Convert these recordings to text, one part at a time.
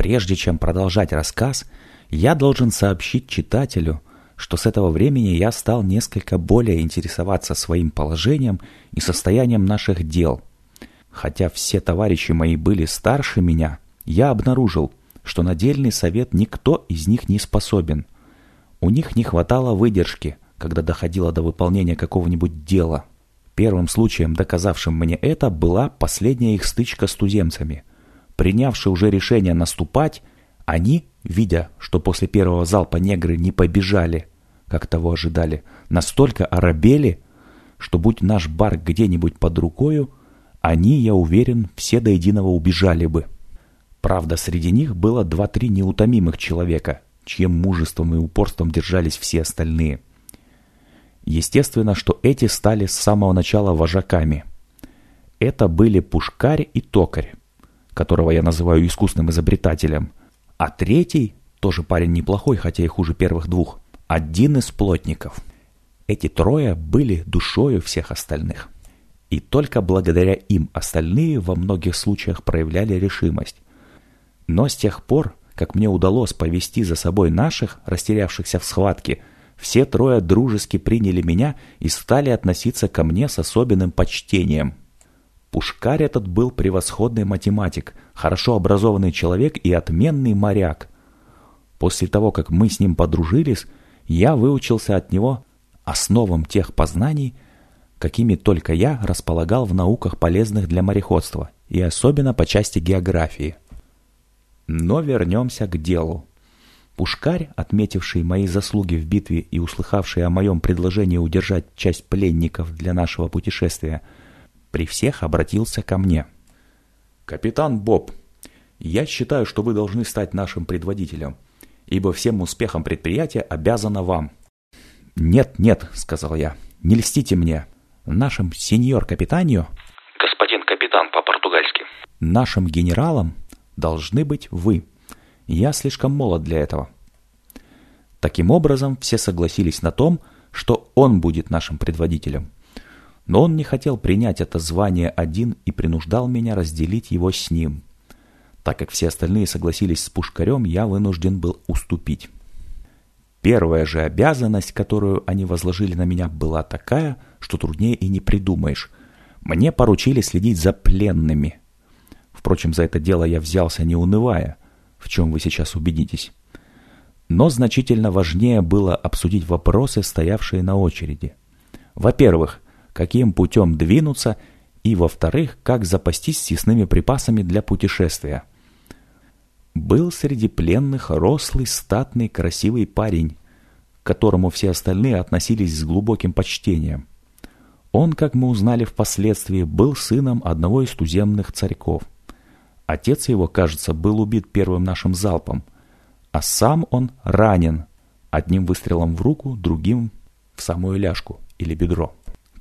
Прежде чем продолжать рассказ, я должен сообщить читателю, что с этого времени я стал несколько более интересоваться своим положением и состоянием наших дел. Хотя все товарищи мои были старше меня, я обнаружил, что на дельный совет никто из них не способен. У них не хватало выдержки, когда доходило до выполнения какого-нибудь дела. Первым случаем, доказавшим мне это, была последняя их стычка с туземцами. Принявшие уже решение наступать, они, видя, что после первого залпа негры не побежали, как того ожидали, настолько оробели, что будь наш барк где-нибудь под рукою, они, я уверен, все до единого убежали бы. Правда, среди них было два-три неутомимых человека, чьим мужеством и упорством держались все остальные. Естественно, что эти стали с самого начала вожаками. Это были Пушкарь и Токарь, которого я называю искусным изобретателем, а третий, тоже парень неплохой, хотя и хуже первых двух, один из плотников. Эти трое были душою всех остальных. И только благодаря им остальные во многих случаях проявляли решимость. Но с тех пор, как мне удалось повести за собой наших, растерявшихся в схватке, все трое дружески приняли меня и стали относиться ко мне с особенным почтением. Пушкарь этот был превосходный математик, хорошо образованный человек и отменный моряк. После того, как мы с ним подружились, я выучился от него основам тех познаний, какими только я располагал в науках, полезных для мореходства, и особенно по части географии. Но вернемся к делу. Пушкарь, отметивший мои заслуги в битве и услыхавший о моем предложении удержать часть пленников для нашего путешествия, при всех обратился ко мне. «Капитан Боб, я считаю, что вы должны стать нашим предводителем ибо всем успехом предприятия обязана вам». «Нет, нет», — сказал я, — «не льстите мне. Нашим сеньор-капитанию...» «Господин капитан по-португальски». «Нашим генералом должны быть вы. Я слишком молод для этого». Таким образом, все согласились на том, что он будет нашим предводителем. Но он не хотел принять это звание один и принуждал меня разделить его с ним. Так как все остальные согласились с Пушкарем, я вынужден был уступить. Первая же обязанность, которую они возложили на меня, была такая, что труднее и не придумаешь. Мне поручили следить за пленными. Впрочем, за это дело я взялся не унывая, в чем вы сейчас убедитесь. Но значительно важнее было обсудить вопросы, стоявшие на очереди. Во-первых, каким путем двинуться, и, во-вторых, как запастись съестными припасами для путешествия. Был среди пленных рослый, статный, красивый парень, к которому все остальные относились с глубоким почтением. Он, как мы узнали впоследствии, был сыном одного из туземных царьков. Отец его, кажется, был убит первым нашим залпом, а сам он ранен, одним выстрелом в руку, другим в самую ляжку или бедро.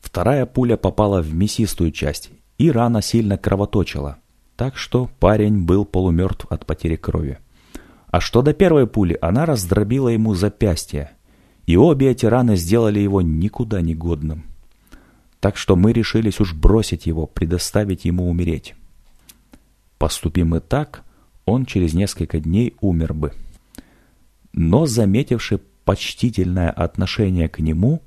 Вторая пуля попала в мясистую часть, и рана сильно кровоточила – так что парень был полумертв от потери крови. А что до первой пули, она раздробила ему запястье, и обе эти раны сделали его никуда не годным. Так что мы решились уж бросить его, предоставить ему умереть. Поступим и так, он через несколько дней умер бы. Но, заметивши почтительное отношение к нему,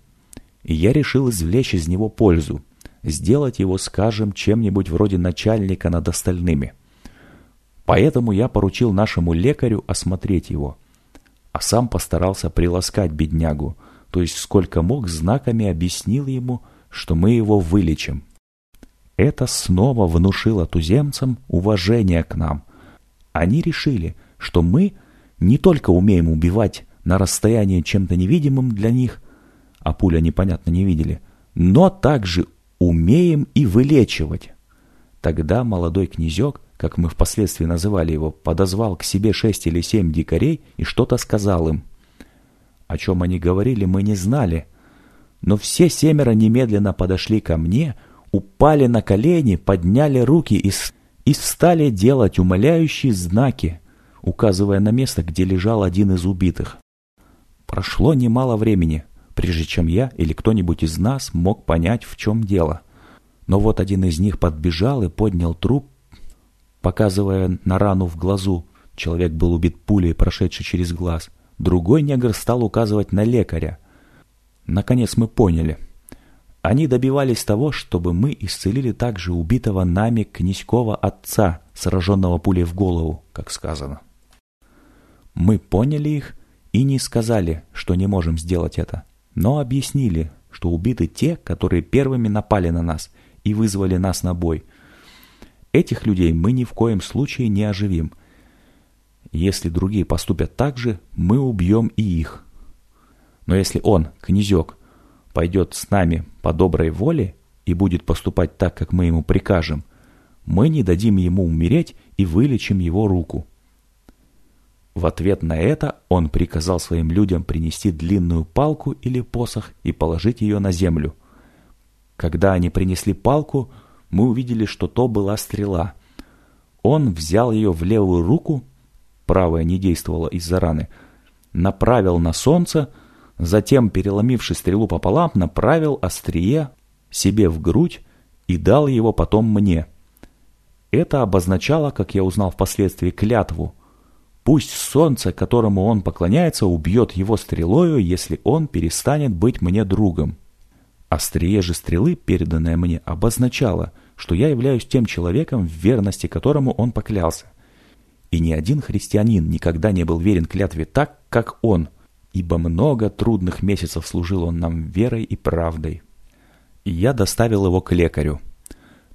я решил извлечь из него пользу – сделать его, скажем, чем-нибудь вроде начальника над остальными. Поэтому я поручил нашему лекарю осмотреть его, а сам постарался приласкать беднягу, то есть сколько мог знаками объяснил ему, что мы его вылечим. Это снова внушило туземцам уважение к нам. Они решили, что мы не только умеем убивать на расстоянии чем-то невидимым для них, а пуля непонятно не видели, но также умеем и вылечивать. Тогда молодой князек, как мы впоследствии называли его, подозвал к себе шесть или семь дикарей и что-то сказал им. О чем они говорили, мы не знали, но все семеро немедленно подошли ко мне, упали на колени, подняли руки и, и стали делать умоляющие знаки, указывая на место, где лежал один из убитых. Прошло немало времени, прежде чем я или кто-нибудь из нас мог понять, в чем дело. Но вот один из них подбежал и поднял труп, показывая на рану в глазу, Человек был убит пулей, прошедшей через глаз. Другой негр стал указывать на лекаря. Наконец мы поняли. Они добивались того, чтобы мы исцелили также убитого нами князькова отца, сраженного пулей в голову, как сказано. Мы поняли их и не сказали, что не можем сделать это, но объяснили, что убиты те, которые первыми напали на нас и вызвали нас на бой. Этих людей мы ни в коем случае не оживим. Если другие поступят так же, мы убьем и их. Но если он, князек, пойдет с нами по доброй воле и будет поступать так, как мы ему прикажем, мы не дадим ему умереть и вылечим его руку. В ответ на это он приказал своим людям принести длинную палку или посох и положить ее на землю. Когда они принесли палку, мы увидели, что то была стрела. Он взял ее в левую руку, правая не действовала из-за раны, направил на солнце, затем, переломивши стрелу пополам, направил острие себе в грудь и дал его потом мне. Это обозначало, как я узнал впоследствии, клятву – Пусть солнце, которому он поклоняется, убьет его стрелою, если он перестанет быть мне другом. Острие же стрелы, переданное мне, обозначало, что я являюсь тем человеком, в верности которому он поклялся. И ни один христианин никогда не был верен клятве так, как он, ибо много трудных месяцев служил он нам верой и правдой. И я доставил его к лекарю.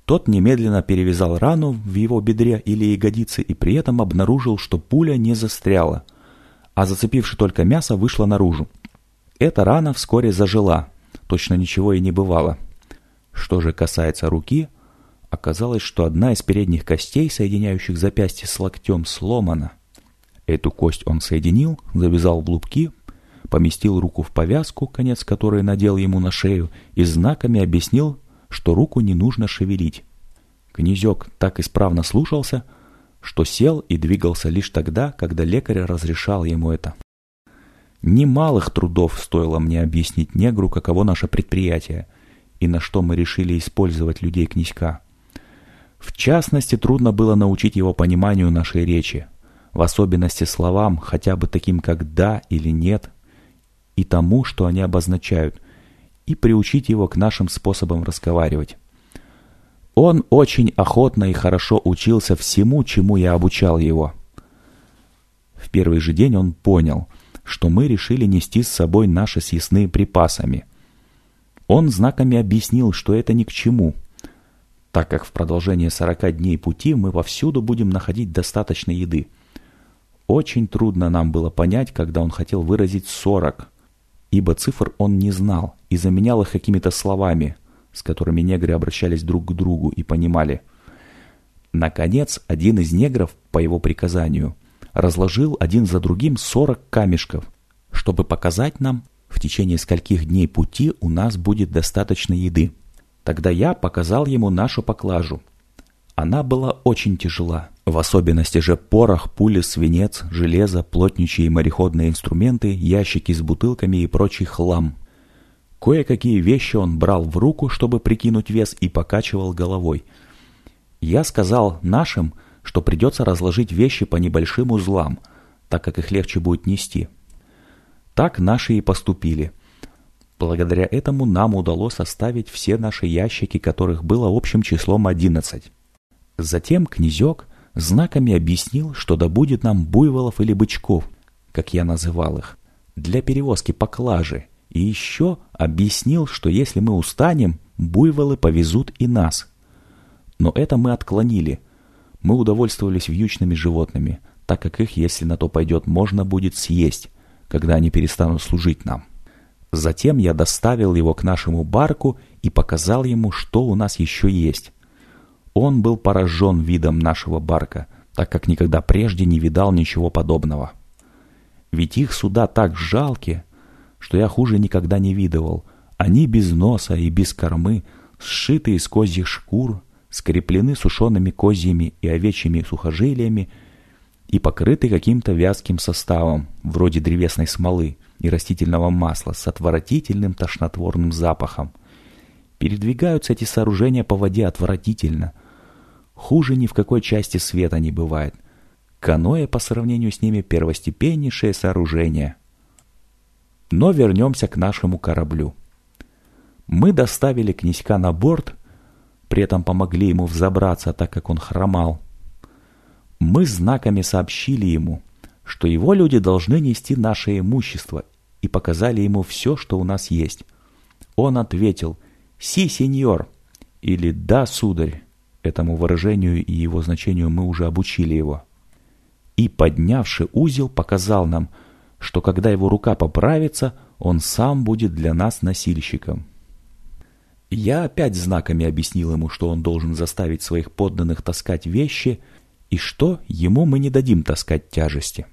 Тот немедленно перевязал рану в его бедре или ягодице и при этом обнаружил, что пуля не застряла, а зацепивши только мясо, вышла наружу. Эта рана вскоре зажила, точно ничего и не бывало. Что же касается руки, оказалось, что одна из передних костей, соединяющих запястье с локтем, сломана. Эту кость он соединил, завязал в лупки, поместил руку в повязку, конец которой надел ему на шею, и знаками объяснил, что руку не нужно шевелить. Князек так исправно слушался, что сел и двигался лишь тогда, когда лекарь разрешал ему это. Немалых трудов стоило мне объяснить негру, каково наше предприятие и на что мы решили использовать людей князька. В частности, трудно было научить его пониманию нашей речи, в особенности словам, хотя бы таким как «да» или «нет», и тому, что они обозначают, и приучить его к нашим способам разговаривать. Он очень охотно и хорошо учился всему, чему я обучал его. В первый же день он понял, что мы решили нести с собой наши съестные припасами. Он знаками объяснил, что это ни к чему, так как в продолжение сорока дней пути мы повсюду будем находить достаточно еды. Очень трудно нам было понять, когда он хотел выразить сорок – ибо цифр он не знал и заменял их какими-то словами, с которыми негры обращались друг к другу и понимали. Наконец, один из негров, по его приказанию, разложил один за другим сорок камешков, чтобы показать нам, в течение скольких дней пути у нас будет достаточно еды. Тогда я показал ему нашу поклажу – она была очень тяжела. В особенности же порох, пули, свинец, железо, плотничьи и мореходные инструменты, ящики с бутылками и прочий хлам. Кое-какие вещи он брал в руку, чтобы прикинуть вес, и покачивал головой. Я сказал нашим, что придется разложить вещи по небольшим узлам, так как их легче будет нести. Так наши и поступили. Благодаря этому нам удалось оставить все наши ящики, которых было общим числом одиннадцать. Затем князек знаками объяснил, что добудет нам буйволов или бычков, как я называл их, для перевозки поклажи, и еще объяснил, что если мы устанем, буйволы повезут и нас. Но это мы отклонили. Мы удовольствовались вьючными животными, так как их, если на то пойдет, можно будет съесть, когда они перестанут служить нам. Затем я доставил его к нашему барку и показал ему, что у нас еще есть. Он был поражен видом нашего барка, так как никогда прежде не видал ничего подобного. Ведь их суда так жалки, что я хуже никогда не видывал. Они без носа и без кормы, сшиты из козьих шкур, скреплены сушеными козьими и овечьими сухожилиями и покрыты каким-то вязким составом, вроде древесной смолы и растительного масла с отвратительным тошнотворным запахом. Передвигаются эти сооружения по воде отвратительно – Хуже ни в какой части света не бывает. Каноэ по сравнению с ними первостепеннейшее сооружение. Но вернемся к нашему кораблю. Мы доставили князька на борт, при этом помогли ему взобраться, так как он хромал. Мы знаками сообщили ему, что его люди должны нести наше имущество, и показали ему все, что у нас есть. Он ответил «Си, сеньор» или «Да, сударь». Этому выражению и его значению мы уже обучили его. И, поднявший узел, показал нам, что когда его рука поправится, он сам будет для нас носильщиком. Я опять знаками объяснил ему, что он должен заставить своих подданных таскать вещи, и что ему мы не дадим таскать тяжести.